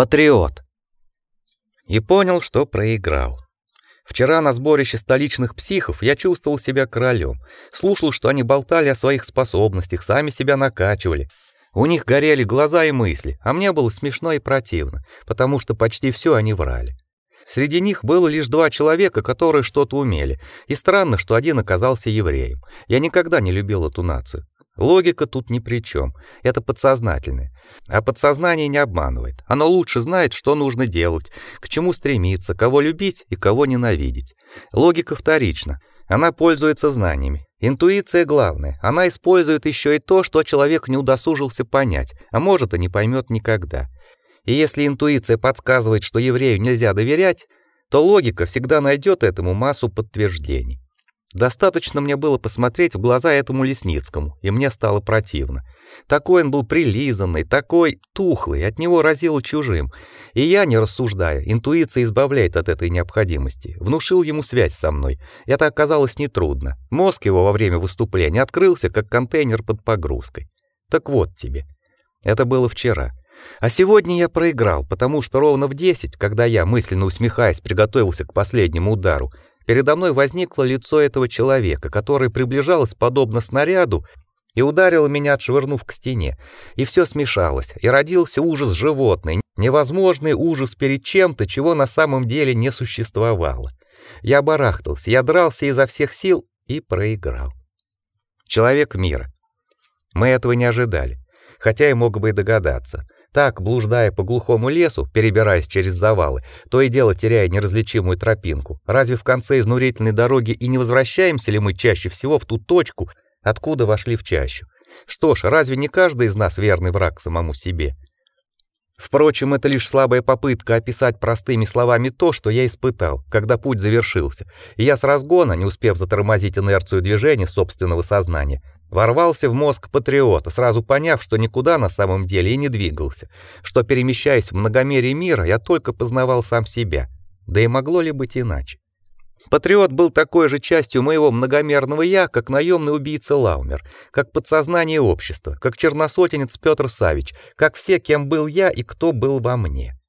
Патриот. И понял, что проиграл. Вчера на сборище столичных психов я чувствовал себя королем, слушал, что они болтали о своих способностях, сами себя накачивали. У них горели глаза и мысли, а мне было смешно и противно, потому что почти все они врали. Среди них было лишь два человека, которые что-то умели, и странно, что один оказался евреем. Я никогда не любил эту нацию. Логика тут ни при чем. Это подсознательное. А подсознание не обманывает. Оно лучше знает, что нужно делать, к чему стремиться, кого любить и кого ненавидеть. Логика вторична. Она пользуется знаниями. Интуиция главная. Она использует еще и то, что человек не удосужился понять, а может и не поймет никогда. И если интуиция подсказывает, что еврею нельзя доверять, то логика всегда найдет этому массу подтверждений. Достаточно мне было посмотреть в глаза этому Лесницкому, и мне стало противно. Такой он был прилизанный, такой тухлый, от него разило чужим. И я, не рассуждая, интуиция избавляет от этой необходимости. Внушил ему связь со мной. Это оказалось нетрудно. Мозг его во время выступления открылся, как контейнер под погрузкой. Так вот тебе. Это было вчера. А сегодня я проиграл, потому что ровно в 10, когда я, мысленно усмехаясь, приготовился к последнему удару, Передо мной возникло лицо этого человека, который приближалось подобно снаряду и ударил меня, отшвырнув к стене. И все смешалось, и родился ужас животный, невозможный ужас перед чем-то, чего на самом деле не существовало. Я барахтался, я дрался изо всех сил и проиграл. Человек мира. Мы этого не ожидали, хотя и мог бы и догадаться. Так, блуждая по глухому лесу, перебираясь через завалы, то и дело теряя неразличимую тропинку, разве в конце изнурительной дороги и не возвращаемся ли мы чаще всего в ту точку, откуда вошли в чащу? Что ж, разве не каждый из нас верный враг самому себе? Впрочем, это лишь слабая попытка описать простыми словами то, что я испытал, когда путь завершился. И я с разгона, не успев затормозить инерцию движения собственного сознания, Ворвался в мозг патриота, сразу поняв, что никуда на самом деле и не двигался, что перемещаясь в многомерие мира, я только познавал сам себя. Да и могло ли быть иначе? Патриот был такой же частью моего многомерного я, как наемный убийца Лаумер, как подсознание общества, как черносотенец Петр Савич, как все, кем был я и кто был во мне.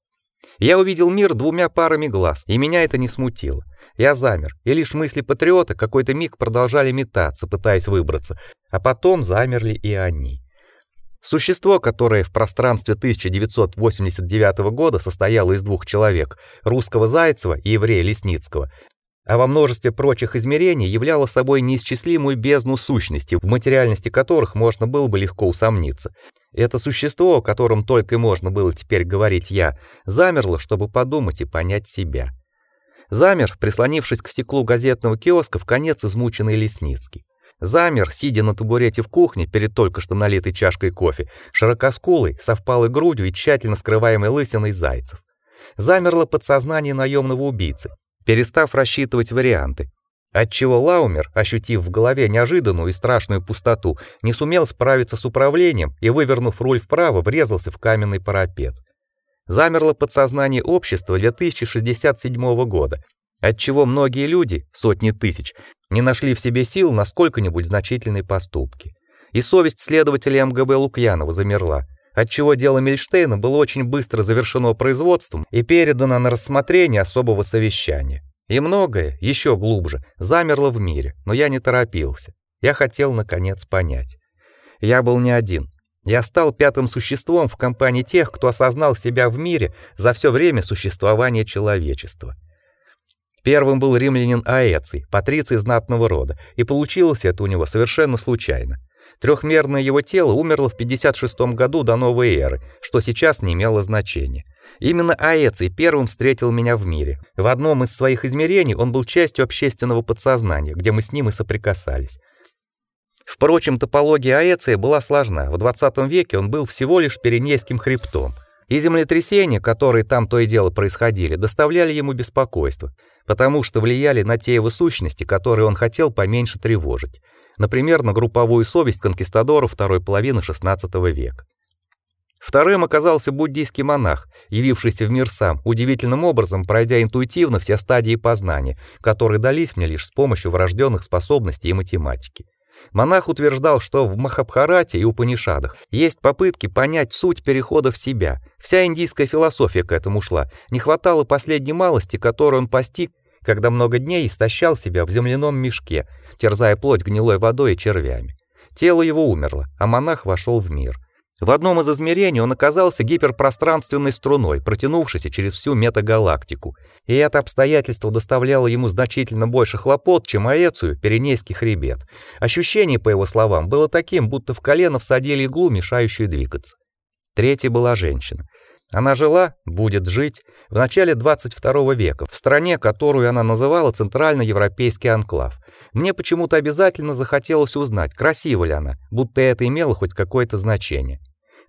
Я увидел мир двумя парами глаз, и меня это не смутило. Я замер, и лишь мысли патриота какой-то миг продолжали метаться, пытаясь выбраться, а потом замерли и они. Существо, которое в пространстве 1989 года состояло из двух человек, русского Зайцева и еврея Лесницкого, а во множестве прочих измерений являло собой неисчислимую бездну сущностей, в материальности которых можно было бы легко усомниться. Это существо, о котором только и можно было теперь говорить я, замерло, чтобы подумать и понять себя. Замер, прислонившись к стеклу газетного киоска, в конец измученный Лесницкий. Замер, сидя на табурете в кухне перед только что налитой чашкой кофе, широкоскулый, со впалой грудью и тщательно скрываемой лысиной зайцев. Замерло подсознание наемного убийцы, перестав рассчитывать варианты. Отчего Лаумер, ощутив в голове неожиданную и страшную пустоту, не сумел справиться с управлением и, вывернув руль вправо, врезался в каменный парапет замерло подсознание общества 2067 года, отчего многие люди, сотни тысяч, не нашли в себе сил на сколько-нибудь значительные поступки. И совесть следователя МГБ Лукьянова замерла, отчего дело Мильштейна было очень быстро завершено производством и передано на рассмотрение особого совещания. И многое, еще глубже, замерло в мире, но я не торопился. Я хотел наконец понять. Я был не один. Я стал пятым существом в компании тех, кто осознал себя в мире за все время существования человечества. Первым был римлянин Аэций, патриций знатного рода, и получилось это у него совершенно случайно. Трехмерное его тело умерло в 56 году до новой эры, что сейчас не имело значения. Именно Аэций первым встретил меня в мире. В одном из своих измерений он был частью общественного подсознания, где мы с ним и соприкасались. Впрочем, топология Аэция была сложна. В 20 веке он был всего лишь Пиренейским хребтом. И землетрясения, которые там то и дело происходили, доставляли ему беспокойство, потому что влияли на те его сущности, которые он хотел поменьше тревожить. Например, на групповую совесть конкистадоров второй половины XVI века. Вторым оказался буддийский монах, явившийся в мир сам, удивительным образом пройдя интуитивно все стадии познания, которые дались мне лишь с помощью врожденных способностей и математики. Монах утверждал, что в Махабхарате и Упанишадах есть попытки понять суть перехода в себя. Вся индийская философия к этому шла. Не хватало последней малости, которую он постиг, когда много дней истощал себя в земляном мешке, терзая плоть гнилой водой и червями. Тело его умерло, а монах вошел в мир. В одном из измерений он оказался гиперпространственной струной, протянувшейся через всю метагалактику, и это обстоятельство доставляло ему значительно больше хлопот, чем Аэцию Пиренейский хребет. Ощущение, по его словам, было таким, будто в колено всадили иглу, мешающую двигаться. Третья была женщина. Она жила, будет жить, в начале 22 века, в стране, которую она называла Центральноевропейский анклав. Мне почему-то обязательно захотелось узнать, красива ли она, будто это имело хоть какое-то значение.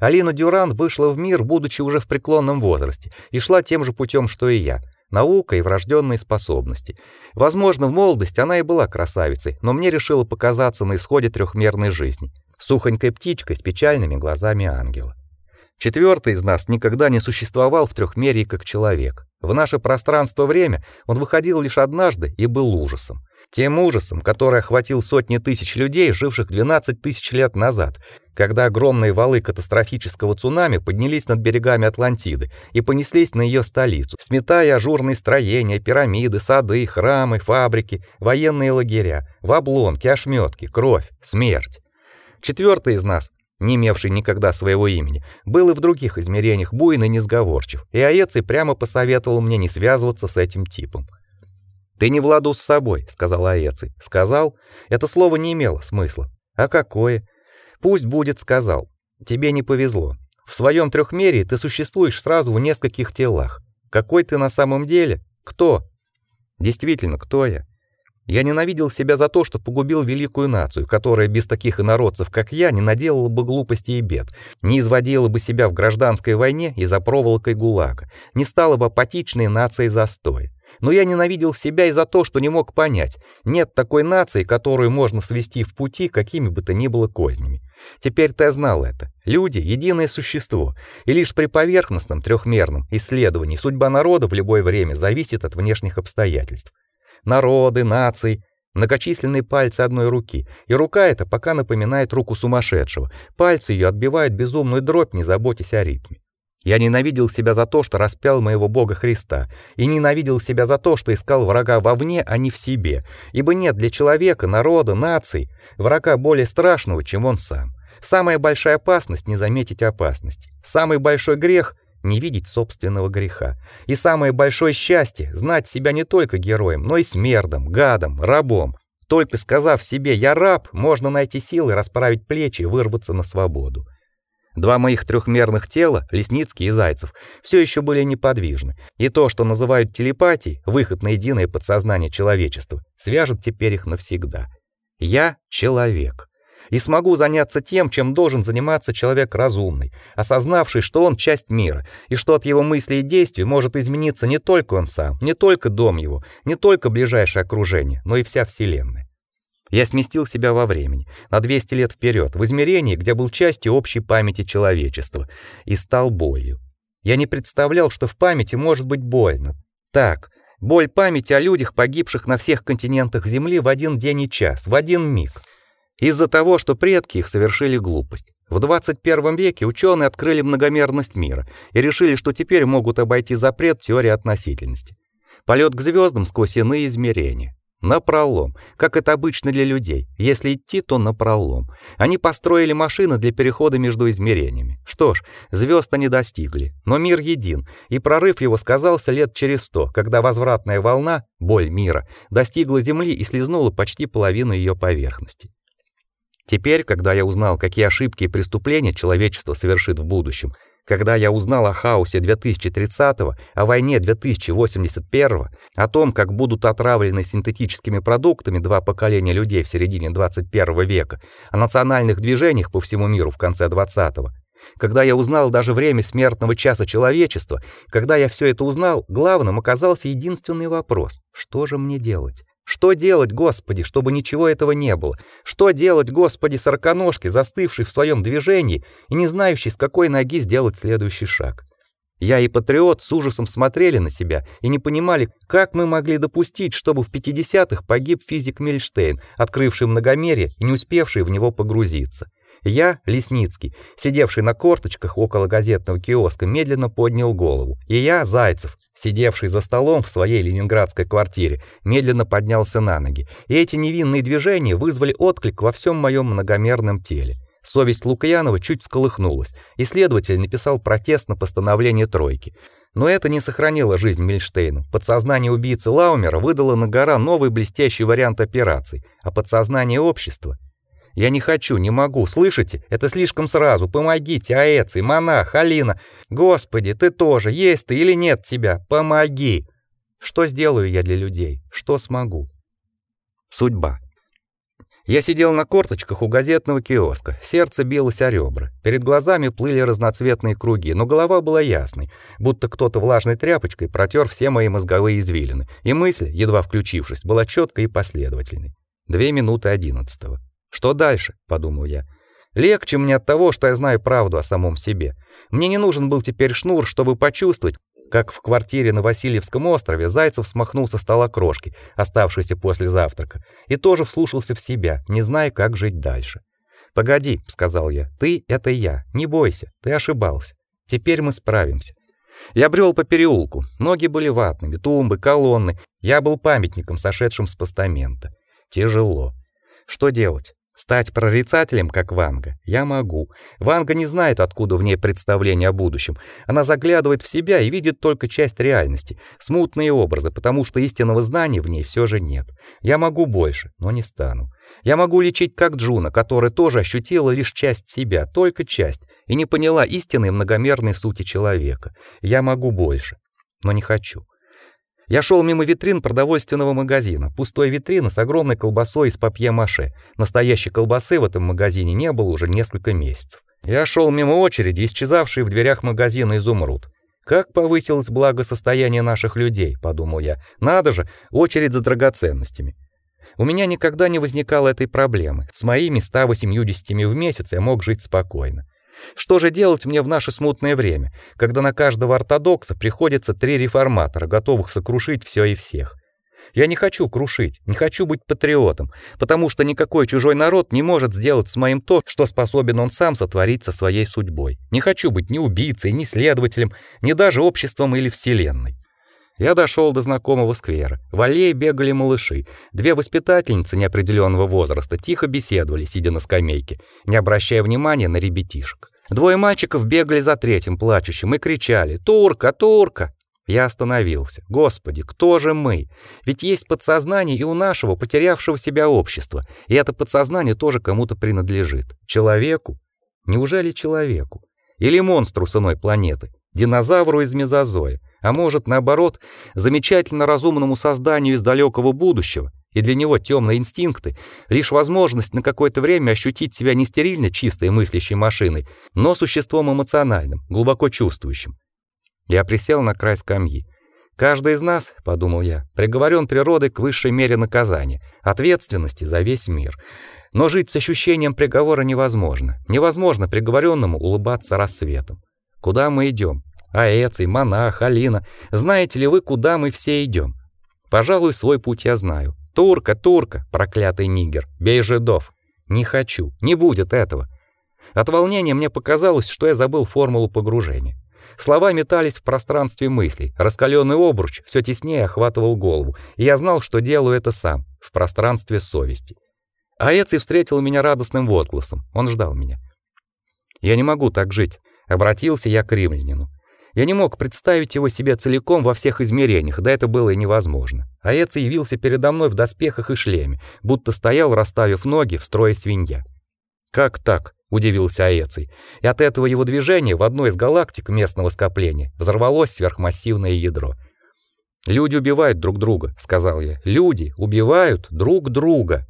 Алина Дюран вышла в мир, будучи уже в преклонном возрасте, и шла тем же путем, что и я. Наука и врожденные способности. Возможно, в молодости она и была красавицей, но мне решила показаться на исходе трехмерной жизни, сухонькой птичкой с печальными глазами ангела. Четвертый из нас никогда не существовал в трехмерии как человек. В наше пространство-время он выходил лишь однажды и был ужасом. Тем ужасом, который охватил сотни тысяч людей, живших 12 тысяч лет назад, когда огромные валы катастрофического цунами поднялись над берегами Атлантиды и понеслись на ее столицу, сметая ажурные строения, пирамиды, сады, храмы, фабрики, военные лагеря, в обломки, ошметки, кровь, смерть. Четвертый из нас, не имевший никогда своего имени, был и в других измерениях буйный несговорчив, и Аэций прямо посоветовал мне не связываться с этим типом. Ты не в ладу с собой, сказал Аэций. Сказал? Это слово не имело смысла. А какое? Пусть будет сказал. Тебе не повезло. В своем трехмерии ты существуешь сразу в нескольких телах. Какой ты на самом деле? Кто? Действительно, кто я? Я ненавидел себя за то, что погубил великую нацию, которая без таких инородцев, как я, не наделала бы глупостей и бед, не изводила бы себя в гражданской войне и за проволокой ГУЛАГа, не стала бы апатичной нацией застоя но я ненавидел себя и за то, что не мог понять. Нет такой нации, которую можно свести в пути какими бы то ни было кознями. Теперь-то я знал это. Люди единое существо, и лишь при поверхностном трехмерном исследовании судьба народа в любое время зависит от внешних обстоятельств. Народы, нации, многочисленные пальцы одной руки, и рука эта пока напоминает руку сумасшедшего. Пальцы ее отбивают безумную дробь, не заботясь о ритме. Я ненавидел себя за то, что распял моего Бога Христа, и ненавидел себя за то, что искал врага вовне, а не в себе, ибо нет для человека, народа, наций врага более страшного, чем он сам. Самая большая опасность не заметить опасности. Самый большой грех не видеть собственного греха. И самое большое счастье знать себя не только героем, но и смердом, гадом, рабом. Только сказав себе «я раб», можно найти силы расправить плечи и вырваться на свободу. Два моих трехмерных тела, Лесницкий и Зайцев, все еще были неподвижны, и то, что называют телепатией, выход на единое подсознание человечества, свяжет теперь их навсегда. Я человек. И смогу заняться тем, чем должен заниматься человек разумный, осознавший, что он часть мира, и что от его мыслей и действий может измениться не только он сам, не только дом его, не только ближайшее окружение, но и вся вселенная. Я сместил себя во времени, на 200 лет вперед, в измерении, где был частью общей памяти человечества, и стал болью. Я не представлял, что в памяти может быть больно. Так, боль памяти о людях, погибших на всех континентах Земли в один день и час, в один миг. Из-за того, что предки их совершили глупость. В 21 веке ученые открыли многомерность мира и решили, что теперь могут обойти запрет теории относительности. Полет к звездам сквозь иные измерения. Напролом, как это обычно для людей. Если идти, то напролом. Они построили машины для перехода между измерениями. Что ж, звезд они достигли, но мир един, и прорыв его сказался лет через сто, когда возвратная волна, боль мира, достигла Земли и слезнула почти половину ее поверхности. Теперь, когда я узнал, какие ошибки и преступления человечество совершит в будущем, когда я узнал о хаосе 2030-го, о войне 2081-го, о том, как будут отравлены синтетическими продуктами два поколения людей в середине 21 века, о национальных движениях по всему миру в конце 20-го, когда я узнал даже время смертного часа человечества, когда я все это узнал, главным оказался единственный вопрос: что же мне делать? Что делать, Господи, чтобы ничего этого не было? Что делать, Господи, сороконожке, застывшей в своем движении и не знающей, с какой ноги сделать следующий шаг? Я и патриот с ужасом смотрели на себя и не понимали, как мы могли допустить, чтобы в 50-х погиб физик Мильштейн, открывший многомерие и не успевший в него погрузиться. Я, Лесницкий, сидевший на корточках около газетного киоска, медленно поднял голову. И я, Зайцев, сидевший за столом в своей ленинградской квартире, медленно поднялся на ноги. И эти невинные движения вызвали отклик во всем моем многомерном теле. Совесть Лукьянова чуть сколыхнулась, и следователь написал протест на постановление тройки. Но это не сохранило жизнь Мильштейну. Подсознание убийцы Лаумера выдало на гора новый блестящий вариант операций, а подсознание общества я не хочу, не могу, слышите? Это слишком сразу. Помогите, Аэций, монах, Алина. Господи, ты тоже, есть ты или нет тебя? Помоги. Что сделаю я для людей? Что смогу? Судьба. Я сидел на корточках у газетного киоска. Сердце билось о ребра. Перед глазами плыли разноцветные круги, но голова была ясной, будто кто-то влажной тряпочкой протер все мои мозговые извилины. И мысль, едва включившись, была четкой и последовательной. Две минуты одиннадцатого. Что дальше, подумал я. Легче мне от того, что я знаю правду о самом себе. Мне не нужен был теперь шнур, чтобы почувствовать, как в квартире на Васильевском острове Зайцев смахнул со стола крошки, оставшиеся после завтрака, и тоже вслушался в себя, не зная, как жить дальше. "Погоди", сказал я. "Ты это я. Не бойся, ты ошибался. Теперь мы справимся". Я брел по переулку. Ноги были ватными, тумбы, колонны. Я был памятником, сошедшим с постамента. Тяжело. Что делать? Стать прорицателем, как Ванга, я могу. Ванга не знает, откуда в ней представление о будущем. Она заглядывает в себя и видит только часть реальности, смутные образы, потому что истинного знания в ней все же нет. Я могу больше, но не стану. Я могу лечить как Джуна, которая тоже ощутила лишь часть себя, только часть, и не поняла истинной многомерной сути человека. Я могу больше, но не хочу. Я шел мимо витрин продовольственного магазина. Пустой витрина с огромной колбасой из папье-маше. Настоящей колбасы в этом магазине не было уже несколько месяцев. Я шел мимо очереди, исчезавшей в дверях магазина изумруд. Как повысилось благосостояние наших людей, подумал я. Надо же, очередь за драгоценностями. У меня никогда не возникало этой проблемы. С моими 180 в месяц я мог жить спокойно. Что же делать мне в наше смутное время, когда на каждого ортодокса приходится три реформатора, готовых сокрушить все и всех? Я не хочу крушить, не хочу быть патриотом, потому что никакой чужой народ не может сделать с моим то, что способен он сам сотворить со своей судьбой. Не хочу быть ни убийцей, ни следователем, ни даже обществом или вселенной. Я дошел до знакомого сквера. В аллее бегали малыши. Две воспитательницы неопределенного возраста тихо беседовали, сидя на скамейке, не обращая внимания на ребятишек. Двое мальчиков бегали за третьим плачущим и кричали: "Турка, турка!" Я остановился. Господи, кто же мы? Ведь есть подсознание и у нашего потерявшего себя общества, и это подсознание тоже кому-то принадлежит. Человеку? Неужели человеку? Или монстру с иной планеты? Динозавру из мезозоя? А может, наоборот, замечательно разумному созданию из далекого будущего? И для него темные инстинкты лишь возможность на какое-то время ощутить себя не стерильно чистой мыслящей машиной, но существом эмоциональным, глубоко чувствующим. Я присел на край скамьи. Каждый из нас, подумал я, приговорен природой к высшей мере наказания, ответственности за весь мир. Но жить с ощущением приговора невозможно. Невозможно приговоренному улыбаться рассветом. Куда мы идем? Аэций, монах, Алина, знаете ли вы, куда мы все идем? Пожалуй, свой путь я знаю. Турка, турка, проклятый нигер, бей жидов. Не хочу, не будет этого. От волнения мне показалось, что я забыл формулу погружения. Слова метались в пространстве мыслей. Раскаленный обруч все теснее охватывал голову, и я знал, что делаю это сам, в пространстве совести. Аэций встретил меня радостным возгласом. Он ждал меня. Я не могу так жить, обратился я к римлянину. Я не мог представить его себе целиком во всех измерениях, да это было и невозможно. Аэц явился передо мной в доспехах и шлеме, будто стоял, расставив ноги в строе свинья. Как так? удивился Аэций. И от этого его движения в одной из галактик местного скопления взорвалось сверхмассивное ядро. Люди убивают друг друга, сказал я. Люди убивают друг друга.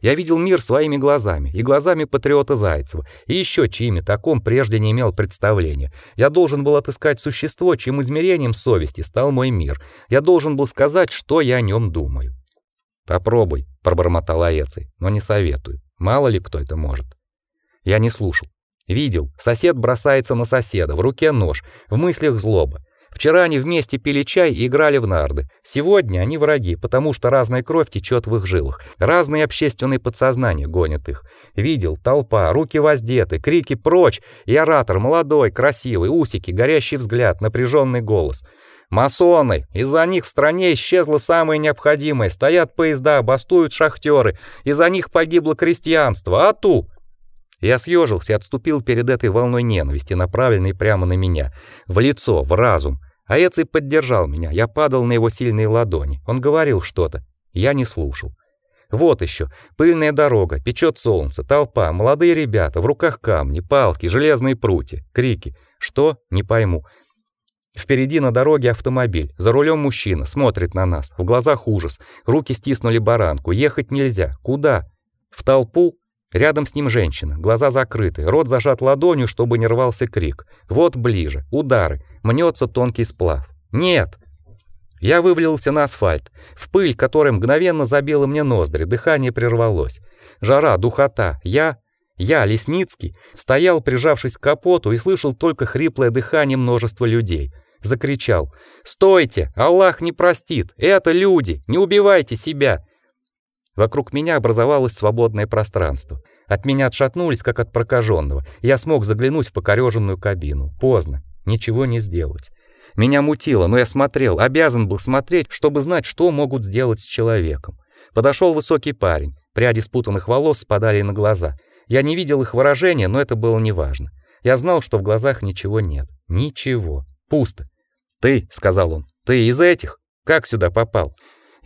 Я видел мир своими глазами, и глазами патриота Зайцева, и еще чьими таком прежде не имел представления. Я должен был отыскать существо, чьим измерением совести стал мой мир. Я должен был сказать, что я о нем думаю. Попробуй, пробормотал Аэций, но не советую. Мало ли кто это может. Я не слушал. Видел, сосед бросается на соседа, в руке нож, в мыслях злоба. Вчера они вместе пили чай и играли в нарды. Сегодня они враги, потому что разная кровь течет в их жилах. Разные общественные подсознания гонят их. Видел, толпа, руки воздеты, крики прочь, и оратор молодой, красивый, усики, горящий взгляд, напряженный голос. Масоны, из-за них в стране исчезло самое необходимое. Стоят поезда, бастуют шахтеры, из-за них погибло крестьянство. А ту я съежился и отступил перед этой волной ненависти, направленной прямо на меня, в лицо, в разум. А поддержал меня. Я падал на его сильные ладони. Он говорил что-то. Я не слушал. Вот еще. Пыльная дорога, печет солнце, толпа, молодые ребята, в руках камни, палки, железные прутья, крики. Что? Не пойму. Впереди на дороге автомобиль. За рулем мужчина, смотрит на нас. В глазах ужас. Руки стиснули баранку. Ехать нельзя. Куда? В толпу? Рядом с ним женщина, глаза закрыты, рот зажат ладонью, чтобы не рвался крик. Вот ближе, удары, мнется тонкий сплав. Нет. Я вывалился на асфальт, в пыль, которая мгновенно забила мне ноздри, дыхание прервалось. Жара, духота. Я, я, Лесницкий, стоял, прижавшись к капоту и слышал только хриплое дыхание множества людей. Закричал: "Стойте! Аллах не простит! Это люди! Не убивайте себя!" Вокруг меня образовалось свободное пространство. От меня отшатнулись, как от прокаженного. Я смог заглянуть в покореженную кабину. Поздно. Ничего не сделать. Меня мутило, но я смотрел, обязан был смотреть, чтобы знать, что могут сделать с человеком. Подошел высокий парень. Пряди спутанных волос спадали на глаза. Я не видел их выражения, но это было неважно. Я знал, что в глазах ничего нет. Ничего. Пусто. "Ты", сказал он. "Ты из этих? Как сюда попал?"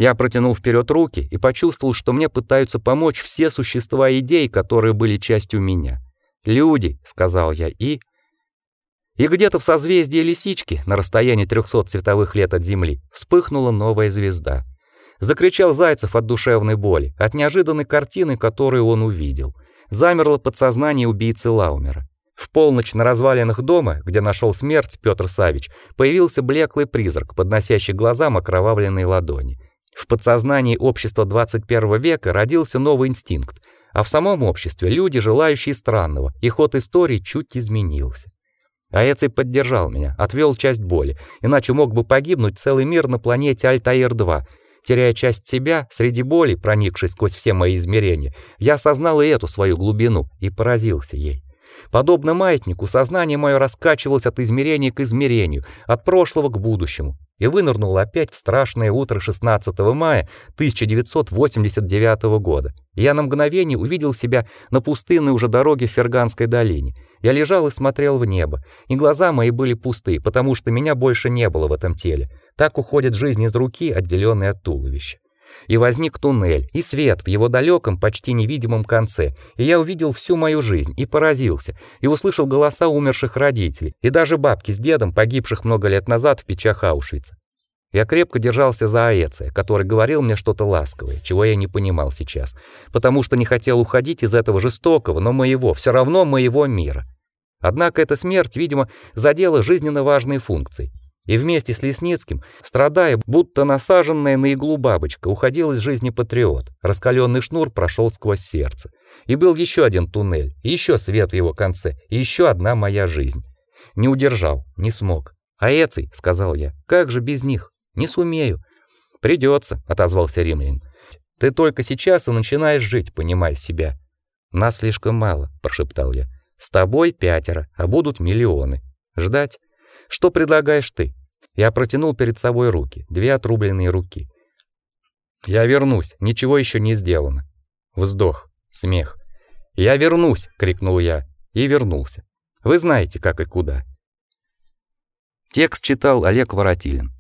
Я протянул вперед руки и почувствовал, что мне пытаются помочь все существа идей, которые были частью меня. "Люди", сказал я и и где-то в созвездии Лисички, на расстоянии 300 световых лет от Земли, вспыхнула новая звезда. Закричал Зайцев от душевной боли, от неожиданной картины, которую он увидел. Замерло подсознание убийцы Лаумера. В полночь на развалинах дома, где нашел смерть Петр Савич, появился блеклый призрак, подносящий глазам окровавленные ладони. В подсознании общества 21 века родился новый инстинкт, а в самом обществе люди, желающие странного, и ход истории чуть изменился. Аэций поддержал меня, отвел часть боли, иначе мог бы погибнуть целый мир на планете Альтаир-2. Теряя часть себя, среди боли, проникшей сквозь все мои измерения, я осознал и эту свою глубину и поразился ей. Подобно маятнику, сознание мое раскачивалось от измерения к измерению, от прошлого к будущему, и вынырнул опять в страшное утро 16 мая 1989 года. Я на мгновение увидел себя на пустынной уже дороге в Ферганской долине. Я лежал и смотрел в небо, и глаза мои были пусты, потому что меня больше не было в этом теле. Так уходит жизнь из руки, отделенной от туловища и возник туннель, и свет в его далеком, почти невидимом конце. И я увидел всю мою жизнь и поразился, и услышал голоса умерших родителей, и даже бабки с дедом, погибших много лет назад в печах Аушвица. Я крепко держался за Аэция, который говорил мне что-то ласковое, чего я не понимал сейчас, потому что не хотел уходить из этого жестокого, но моего, все равно моего мира. Однако эта смерть, видимо, задела жизненно важные функции. И вместе с Лесницким, страдая, будто насаженная на иглу бабочка, уходил из жизни патриот. Раскаленный шнур прошел сквозь сердце. И был еще один туннель, и еще свет в его конце, и еще одна моя жизнь. Не удержал, не смог. А Эций, сказал я, как же без них? Не сумею. Придется, отозвался римлянин. Ты только сейчас и начинаешь жить, понимай себя. Нас слишком мало, прошептал я. С тобой пятеро, а будут миллионы. Ждать? Что предлагаешь ты? Я протянул перед собой руки, две отрубленные руки. Я вернусь, ничего еще не сделано. Вздох, смех. Я вернусь, крикнул я и вернулся. Вы знаете, как и куда. Текст читал Олег Воротилин.